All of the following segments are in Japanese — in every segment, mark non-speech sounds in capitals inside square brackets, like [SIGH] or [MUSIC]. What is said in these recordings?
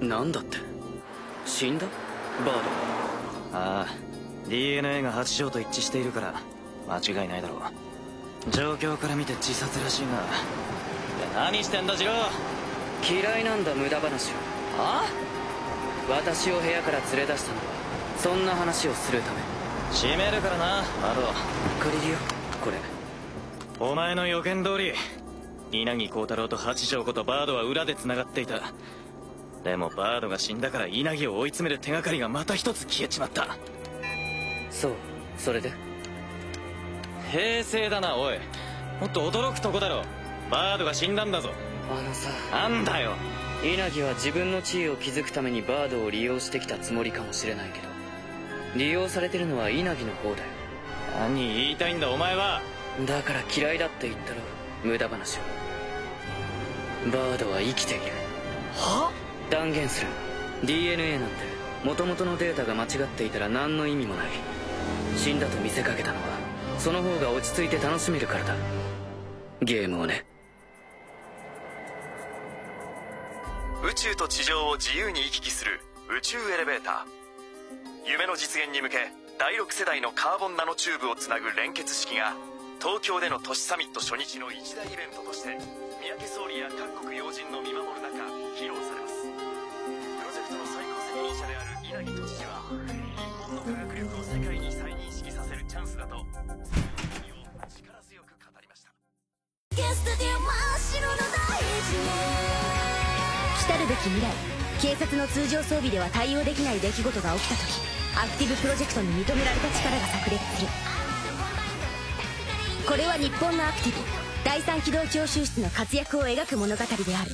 なんだって？死んだ？バード？ああ DNA が八条と一致しているから間違いないだろう。状況から見て自殺らしいが何してんだ次郎嫌いなんだ無駄話はあ？私を部屋から連れ出したの。はそんな話をするため。閉めるからな。バド借りるよ。これ。お前の予見通り稲城幸太郎と八条子とバードは裏で繋がっていたでもバードが死んだから稲城を追い詰める手がかりがまた一つ消えちまった。そうそれで？平成だなおい。もっと驚くとこだろバードが死んだんだぞ。あのさ。なんだよ。稲城は自分の地位を築くためにバードを利用してきたつもりかもしれないけど。利用されてるのは稲城の方だよ。何言いたいんだお前は。だから嫌いだって言ったろ無駄話をバードは生きている。は？断言する。DNA なんて元々のデータが間違っていたら何の意味もない。死んだと見せかけたのはその方が落ち着いて楽しめるからだ。ゲームをね。宇宙と地上を自由に行き来する宇宙エレベーター。夢の実現に向け第6世代のカーボンナノチューブをつなぐ連結式が東京での都市サミット初日の一大イベントとして三宅総理や各国要人の見守る中来るべき未来警察の通常装備では対応できない出来事が起きた時アクティブプロジェクトに認められた力が炸裂する。これは日本のアクティブ。第三機動教習室の活躍を描く物語である。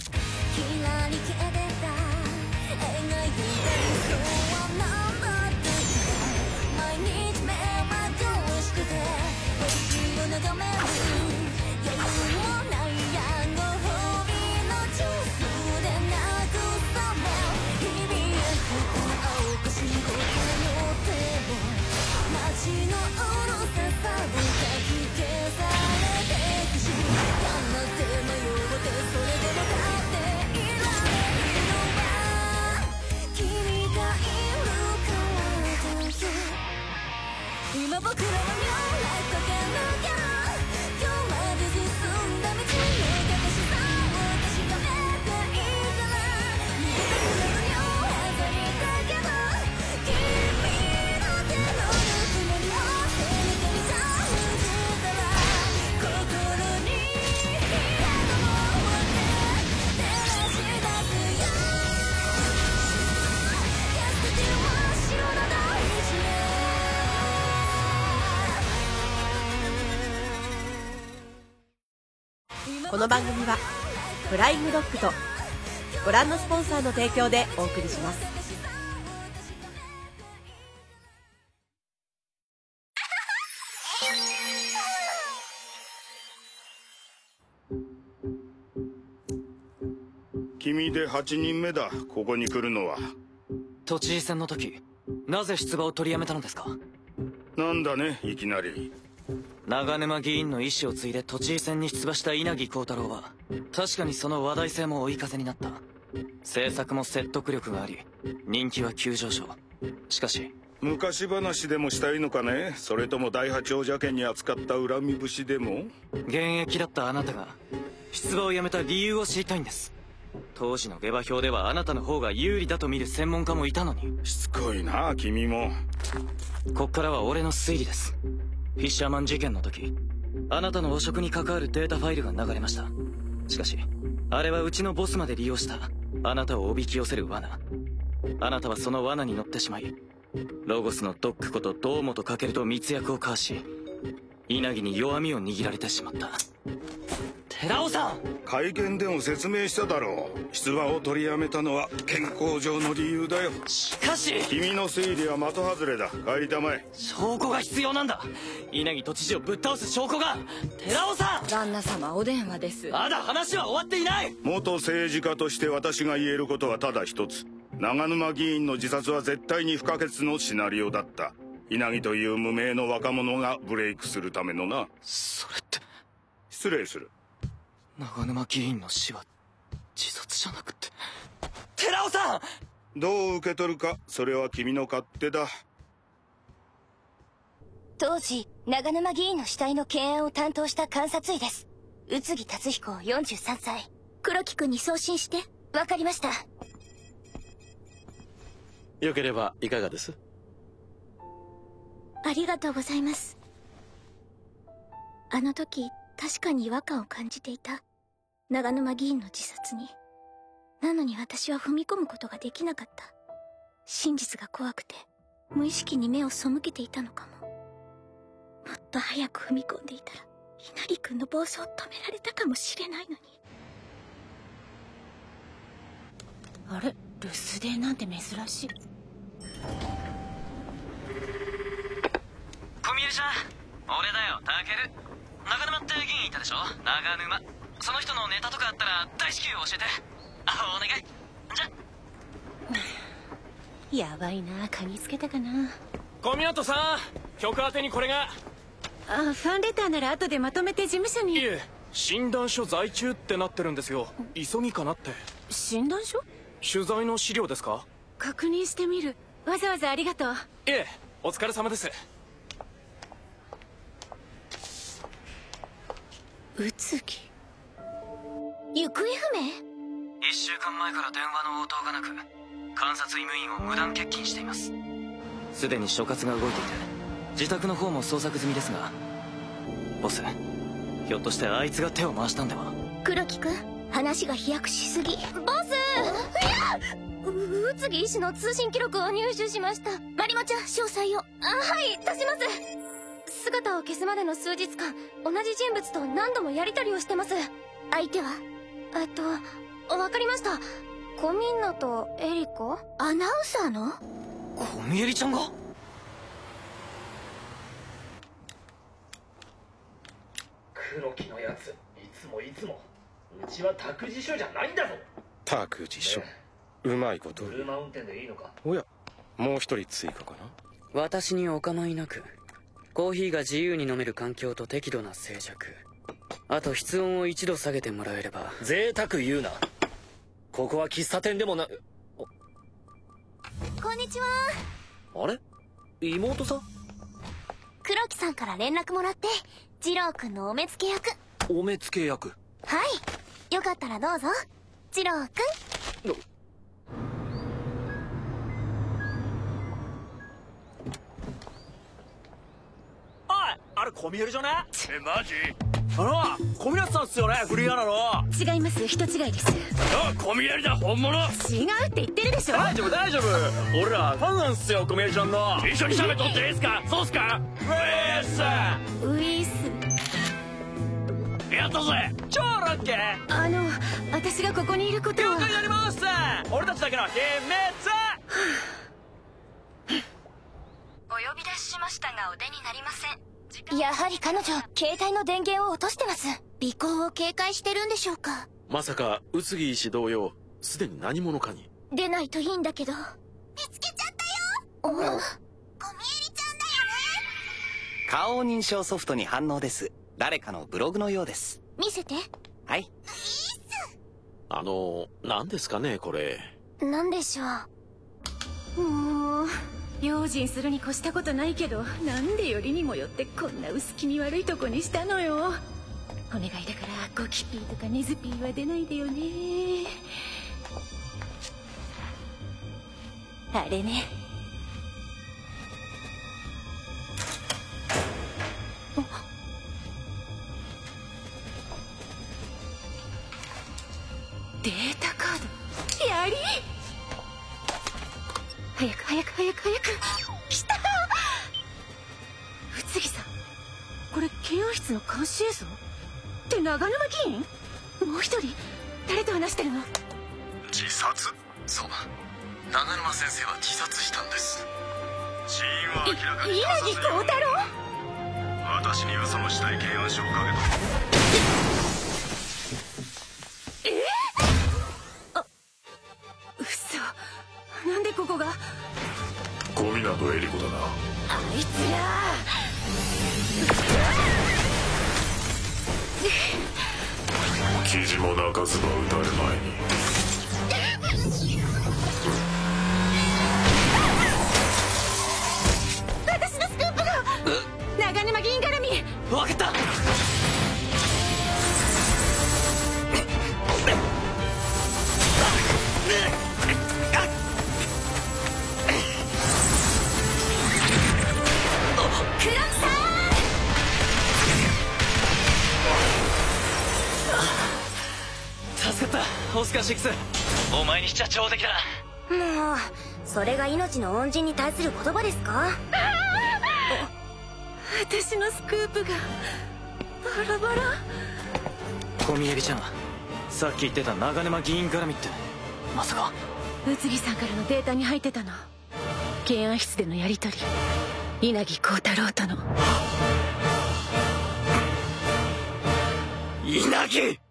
この番組はフライングドッグとご覧のスポンサーの提供でお送りします。君で8人目だ。ここに来るのは。都知事選の時なぜ出馬を取りやめたのですか？なんだねいきなり長沼議員の意思を継いで都知事選に出馬した稲城幸太郎は確かにその話題性も追い風になった。政策も説得力があり人気は急上昇。しかし昔話でもしたいのかね？それとも第八王者家に扱った恨み節でも？現役だったあなたが出馬をやめた理由を知りたいんです。当時の下馬評ではあなたの方が有利だと見る専門家もいたのに。しつこいな君も。こっからは俺の推理ですフィッシャーマン事件の時あなたの汚職に関わるデータファイルが流れました。しかしあれはうちのボスまで利用した。あなたをおびき寄せる罠。あなたはその罠に乗ってしまいロゴスのドックこと堂本翔と密約を交わし稲城に弱みを握られてしまった。寺尾さん！会見でも説明しただろう。出馬を取りやめたのは健康上の理由だよ。しかし！君の推理は的外れだ。帰りたまえ。証拠が必要なんだ。稲城都知事をぶっ倒す証拠が！寺尾さん！旦那様お電話です。まだ話は終わっていない！元政治家として私が言えることはただ一つ。長沼議員の自殺は絶対に不可欠のシナリオだった稲城という無名の若者がブレイクするためのな。それって。失礼する。長沼議員の死は自殺じゃなくて。寺尾さん！どう受け取るかそれは君の勝手だ。当時長沼議員の死体の検案を担当した監察医です。宇津木達彦43歳。黒木君に送信して。わかりました。よければいかがです？ありがとうございます。あの時確かに違和感を感じていた。長沼議員の自殺に。なのに私は踏み込むことができなかった。真実が怖くて無意識に目を背けていたのかも。もっと早く踏み込んでいたら稲荷君の暴走を止められたかもしれないのに。あれ？留守電なんて珍しい。小宮ちゃん俺だよタケル。長沼って議員いたでしょ？長沼。その人のネタとかあったら大至急教えて。あお願い。じゃ。[LAUGHS] やばいな嗅ぎつけたかな。小宮とさん曲当てにこれが。あファンレターなら後でまとめて事務所に。いえ診断書在中ってなってるんですよ。急ぎかなって。診断書？取材の資料ですか？確認してみる。わざわざありがとう。いえお疲れ様です宇津木。行方不明？1週間前から電話の応答がなく監察医務員を無断欠勤しています。すでに所轄が動いていて自宅の方も捜索済みですがボスひょっとしてあいつが手を回したんでは？黒木君話が飛躍しすぎ。ボス！いやう宇津木医師の通信記録を入手しました。マリモちゃん詳細を。あはい出します姿を消すまでの数日間同じ人物と何度もやり取りをしてます相手はえっとわかりましたコミンナとエリコアナウンサーの小宮りちゃんが黒木のやついつもいつもうちは託児所じゃないんだぞ託児所うまいこと車運転でいいのかおやもう一人追加かな私にお構いなくコーヒーが自由に飲める環境と適度な静寂。あと室温を一度下げてもらえれば。贅沢言うな。ここは喫茶店でもなこんにちは。あれ？妹さん？黒木さんから連絡もらって二郎くんのお目付け役。お目付け役。はい。よかったらどうぞ。二郎くあれ小宮じゃね？えマジ？あの小宮さんっすよねフリーアナの。違います人違いです。あ小宮だ本物？違うって言ってるでしょ。大丈夫大丈夫。俺らファンなんすよ小宮ちゃんの。一緒に喋っとっていいっすか？そうっすか？ウェースウィスやったぜ。超ラッキー。あの私がここにいることは。了解になります。俺たちだけの秘密。[SIGHS] お呼び出ししましたがお出になりませんやはり彼女携帯の電源を落としてます。尾行を警戒してるんでしょうか。まさか宇津木医師同様すでに何者かに。出ないといいんだけど。見つけちゃったよ。お小宮りちゃんだよ。ね顔認証ソフトに反応です。誰かのブログのようです。見せて。はい。あの何ですかねこれ。何でしょう。もう用心するに越したことないけどなんでよりにもよってこんな薄気味悪いとこにしたのよ。お願いだからゴキピーとかネズピーは出ないでよね。あれね。データカード。やり！早く早く早く早く。来た宇津木さんこれ検案室の監視映像？って長沼議員？もう一人？誰と話してるの？自殺？そう長沼先生は自殺したんです。死因は明らかに稲木幸太郎？私に嘘の死体検案書をか嘘肘も泣かずばたれ前に私のスクープが。長沼銀絡み。分かった。オスカー6お前にしちゃ上出来だもうそれが命の恩人に対す。る言葉です。か私のスクープがバラバラ小宮城ちゃんさっき言ってた長沼議員絡みってまさか宇津木さんからのデータに入ってたの検案室でのやり取り稲城幸太郎との稲城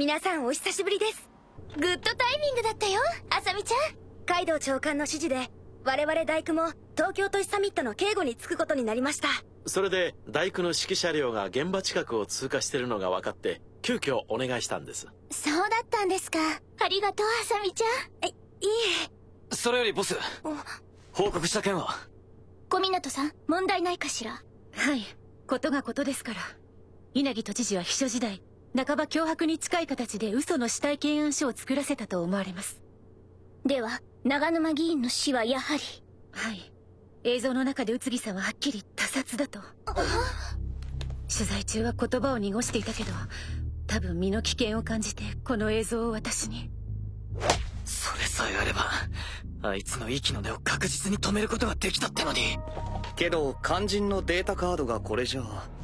皆さんお久しぶりです。グッドタイミングだったよあさみちゃん。カイドウ長官の指示で我々大工も東京都市サミットの警護に就くことになりました。それで大工の指揮車両が現場近くを通過してるのが分かって急遽お願いしたんです。そうだったんですか。ありがとうあさみちゃん。えいえ。それよりボス報告した件は？小湊さん問題ないかしら？はい。ことがことですから。稲城都知事は秘書時代半ば脅迫に近い形で嘘の死体検案書を作らせたと思われます。では長沼議員の死はやはり？はい。映像の中で宇津木さんははっきり他殺だと。取材中は言葉を濁していたけど多分身の危険を感じてこの映像を私に。それさえあればあいつの息の根を確実に止めることができたってのに。けど肝心のデータカードがこれじゃ。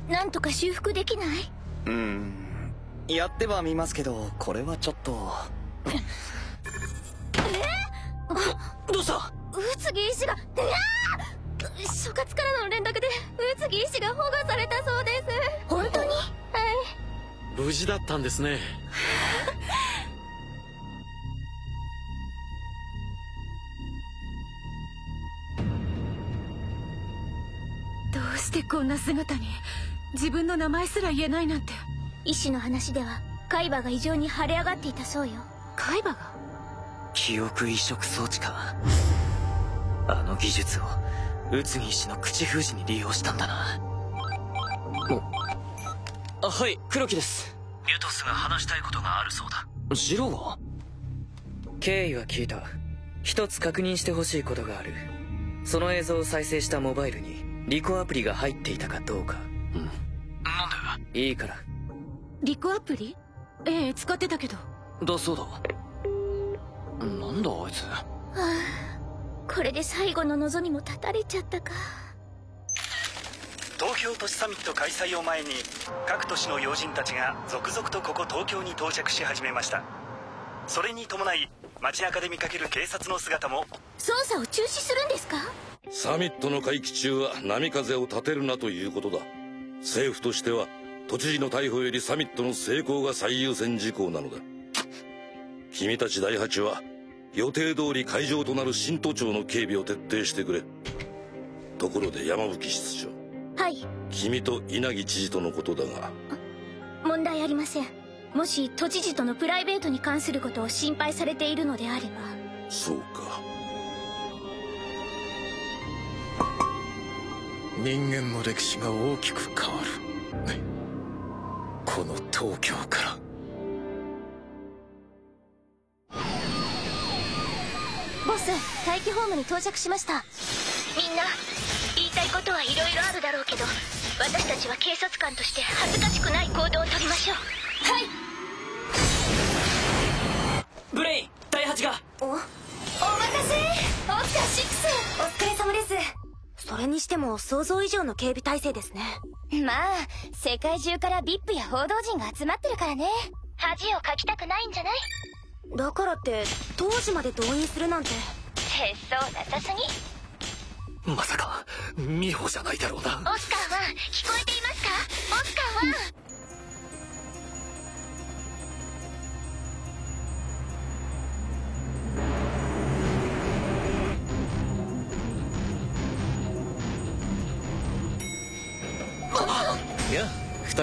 なんとか修復できない？うーんやってはみますけどこれはちょっと。どうした？宇津木医師がうわー！所轄からの連絡で宇津木医師が保護されたそうです。本当に？はい。無事だったんですね。[LAUGHS] どうしてこんな姿に自分の名前すら言えないなんて医師の話では海馬が異常に腫れ上がっていたそうよ。海馬が？記憶移植装置か。あの技術を宇津木医師の口封じに利用したんだな。あはい黒木です。ユトスが話したいことがあるそうだ。ジローは？経緯は聞いた。一つ確認してほしいことがある。その映像を再生したモバイルにリコアプリが入っていたかどうか。うん。なんでいいからリコアプリ？ええ使ってたけど。だそうだ。なんだあいつ？はあこれで最後の望みも絶たれちゃったか。東京都市サミット開催を前に各都市の要人たちが続々とここ東京に到着し始めました。それに伴い街中で見かける警察の姿も。捜査を中止するんですか？サミットの会期中は波風を立てるなということだ。政府としては都知事の逮捕よりサミットの成功が最優先事項なのだ。君たち第八は予定通り会場となる新都庁の警備を徹底してくれ。ところで山吹室長。はい。君と稲城知事とのことだが。問題ありません。もし都知事とのプライベートに関することを心配されているのであれば。そうか。人間の歴史が大きく変わるこの東京から。ボス待機ホームに到着しました。みんな言いたいことはいろいろあるだろうけど私たちは警察官として恥ずかしくない行動をとりましょう。はい。ブレイン第8が。おお待たせ。オスカー6お疲れ様ですそれにしても想像以上の警備体制ですね。まあ世界中から VIP や報道陣が集まってるからね。恥をかきたくないんじゃない？だからって当時まで動員するなんて。節操なさすぎ。まさか美穂じゃないだろうな。オスカーは聞こえていますか？オスカーは。や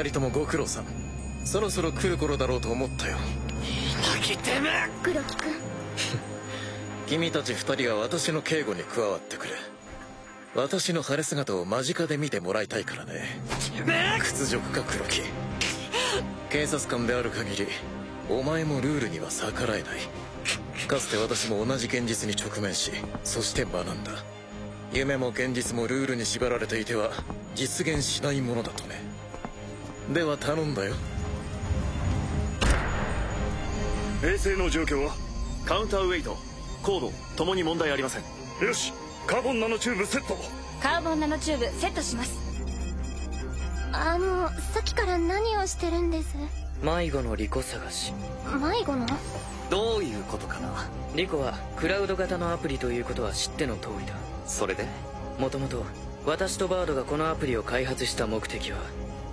人ともご苦労さんそろそろ来る頃だろうと思ったよ。泣きてめえ黒木君。[LAUGHS] 君たち二人は私の警護に加わってくれ。私の晴れ姿を間近で見てもらいたいからね。屈辱か黒木。警察官である限りお前もルールには逆らえない。かつて私も同じ現実に直面しそして学んだ。夢も現実もルールに縛られていては実現しないものだとねでは頼んだよ。衛星の状況は？カウンターウェイト高度ともに問題ありません。よしカーボンナノチューブセットカーボンナノチューブセットします。あのさっきから何をしてるんです？迷子のリコ探し。迷子の？どういうことかな？リコはクラウド型のアプリということは知っての通りだ。それで？もともと私とバードがこのアプリを開発した目的は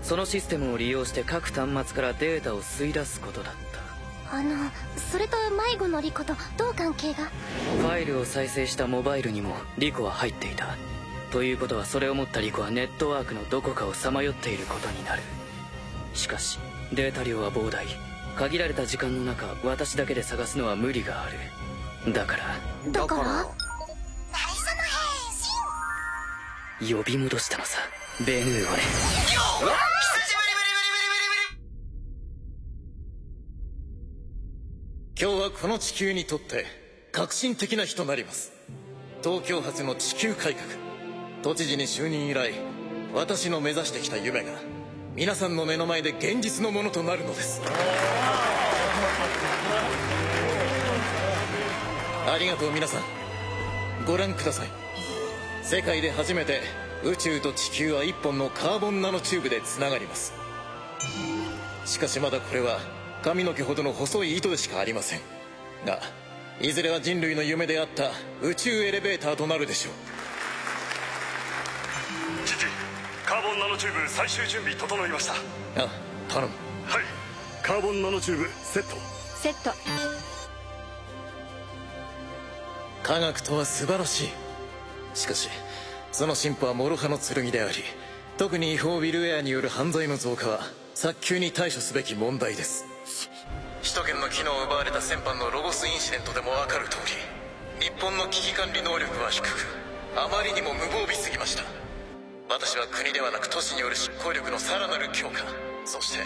そのシステムを利用して各端末からデータを吸い出すことだった。あのそれと迷子のリコとどう関係が？ファイルを再生したモバイルにもリコは入っていた。ということはそれを持ったリコはネットワークのどこかをさまよっていることになる。しかしデータ量は膨大。限られた時間の中私だけで探すのは無理がある。だから？だから？呼び戻したのさベヌーをね今日はこの地球にとって革新的な日となります東京発の地球改革都知事に就任以来私の目指してきた夢が皆さんの目の前で現実のものとなるのですありがとう皆さんご覧ください世界で初めて宇宙と地球は一本のカーボンナノチューブでつながります。しかしまだこれは髪の毛ほどの細い糸でしかありません。がいずれは人類の夢であった宇宙エレベーターとなるでしょう。父カーボンナノチューブ最終準備整いました。あ頼む。はい。カーボンナノチューブセット。セット。科学とは素晴らしい。しかしその進歩は諸刃の剣であり特に違法ビルウェアによる犯罪の増加は早急に対処すべき問題です。首都圏の機能を奪われた先般のロゴスインシデントでも分かる通り日本の危機管理能力は低くあまりにも無防備すぎました。私は国ではなく都市による執行力のさらなる強化そして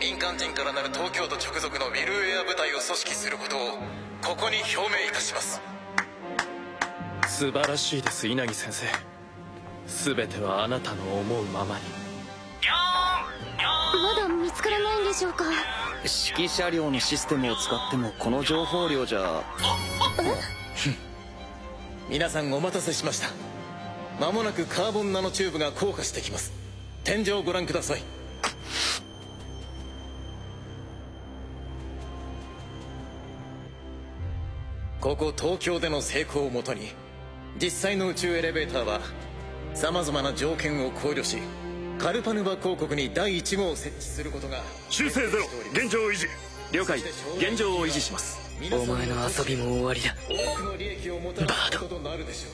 民間人からなる東京都直属のビルウェア部隊を組織することをここに表明いたします。素晴らしいです稲城先生。全てはあなたの思うままに。まだ見つからないんでしょうか？指揮車両のシステムを使ってもこの情報量じゃ。皆さんお待たせしました。間もなくカーボンナノチューブが降下してきます。天井をご覧ください。ここ東京での成功をもとに実際の宇宙エレベーターは様々な条件を考慮しカルパヌバ広告に第1号を設置することが修正ゼロ現状維持。了解。現状を維持します。お前の遊びも終わりだ。多くの利益をもたらすこととなるでしょう。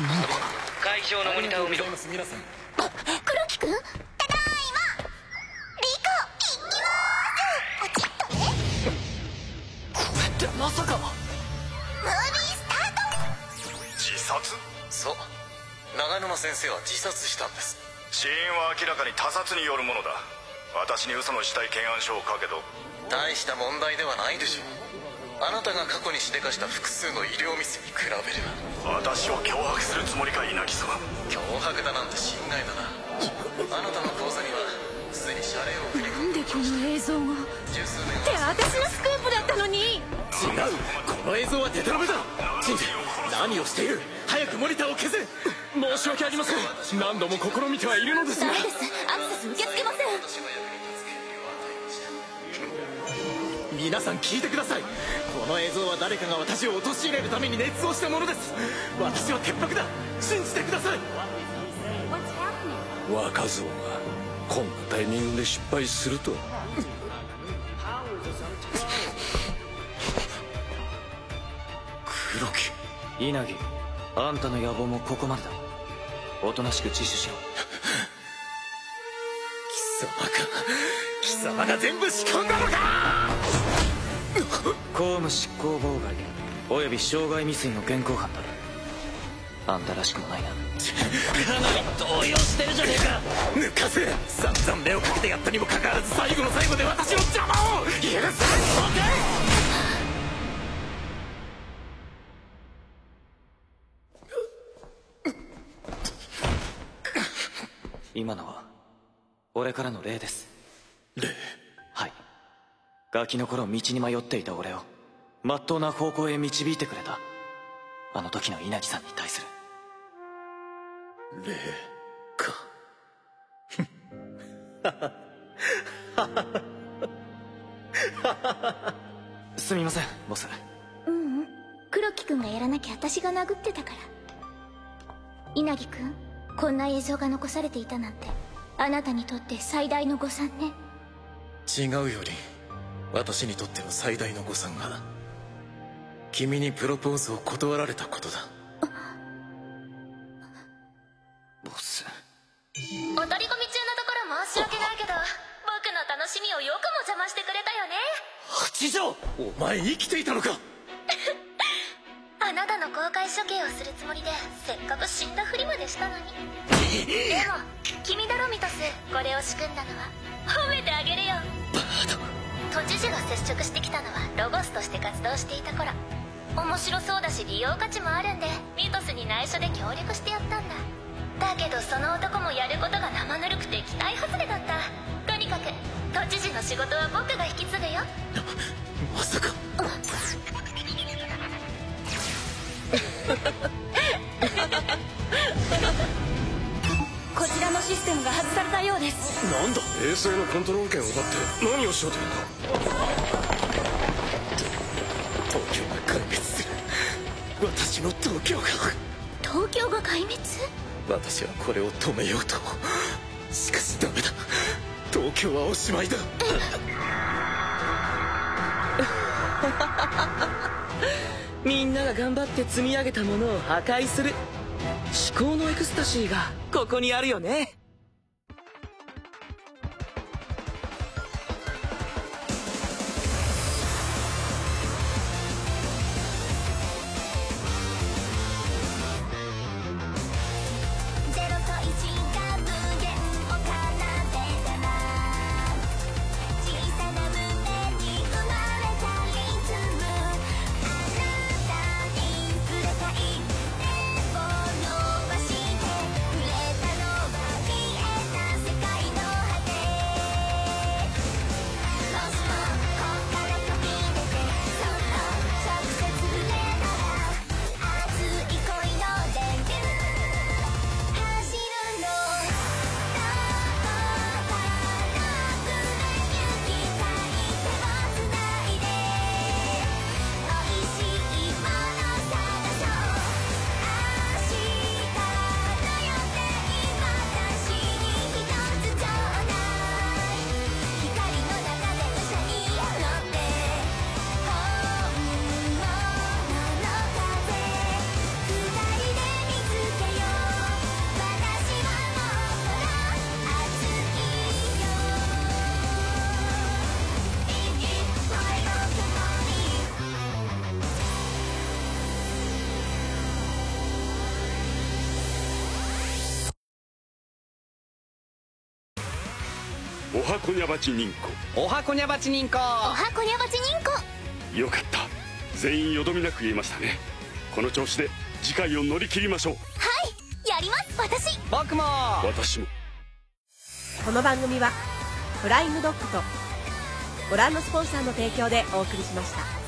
なん。だ会場のモニターを見ろ。皆さん黒木くんただいま。リコ行きまーす。ポチッとね。これってまさか殺？そう。長沼先生は自殺したんです。死因は明らかに他殺によるものだ。私に嘘の死体検案書を書けと大した問題ではないでしょう。あなたが過去にしでかした複数の医療ミスに比べれば。私を脅迫するつもりか稲木様。脅迫だなんて心外だな。あなたの口座にはすでに謝礼を振り込んでなんでこの映像が？十数年って私のスクープだったのに。違う。この映像はデタラメだ何をしている？早くモニターを消せ申し訳ありません。何度も試みてはいるのですが。ダメです。アクセス受け付けません。皆さん聞いてください。この映像は誰かが私を陥れるために捏造したものです。私は潔白だ。信じてください。若造がこんなタイミングで失敗するとは稲城あんたの野望もここまでだ。おとなしく自首しろ。貴様か貴様が全部仕込んだのか！公務執行妨害および傷害未遂の現行犯だ。あんたらしくもないな。かなり動揺してるじゃねえか！抜かせ散々目をかけてやったにもかかわらず最後の最後で私の邪魔を許せ今のは俺からの礼です。礼？はい。ガキの頃道に迷っていた俺をまっとうな方向へ導いてくれたあの時の稲木さんに対する。礼か。すみませんボス。ううん。黒木くんがやらなきゃ私が殴ってたから。稲木くん？こんな映像が残されていたなんて。あなたにとって最大の誤算ね。違うより私にとっての最大の誤算が君にプロポーズを断られたことだ。ボス。お取り込み中のところ申し訳ないけど僕の楽しみをよくも邪魔してくれたよね八条お前生きていたのかあなたの公開処刑をするつもりでせっかく死んだふりまでしたのに。でも君だろミトスこれを仕組んだのは褒めてあげるよ。バード都知事が接触してきたのはロゴスとして活動していた頃。面白そうだし利用価値もあるんでミトスに内緒で協力してやったんだ。だけどその男もやることが生ぬるくて期待外れだった。とにかく都知事の仕事は僕が引き継ぐよ。まさか。[LAUGHS] こちらのシステムが外されたようです。なんだ？衛星のコントロール権を奪って何をしようというんだ？東京が壊滅する。私の東京が。東京が壊滅？私はこれを止めようと。しかしダメだ。東京はおしまいだ [LAUGHS] みんなが頑張って積み上げたものを破壊する。至高のエクスタシーがここにあるよね。はこにゃばち人おはこにゃばち人口おはこにゃばち人口口よかった。全員よどみなく言えましたね。この調子で次回を乗り切りましょう。はい。やります。私。僕も。私も。この番組はフライングドッグとご覧のスポンサーの提供でお送りしました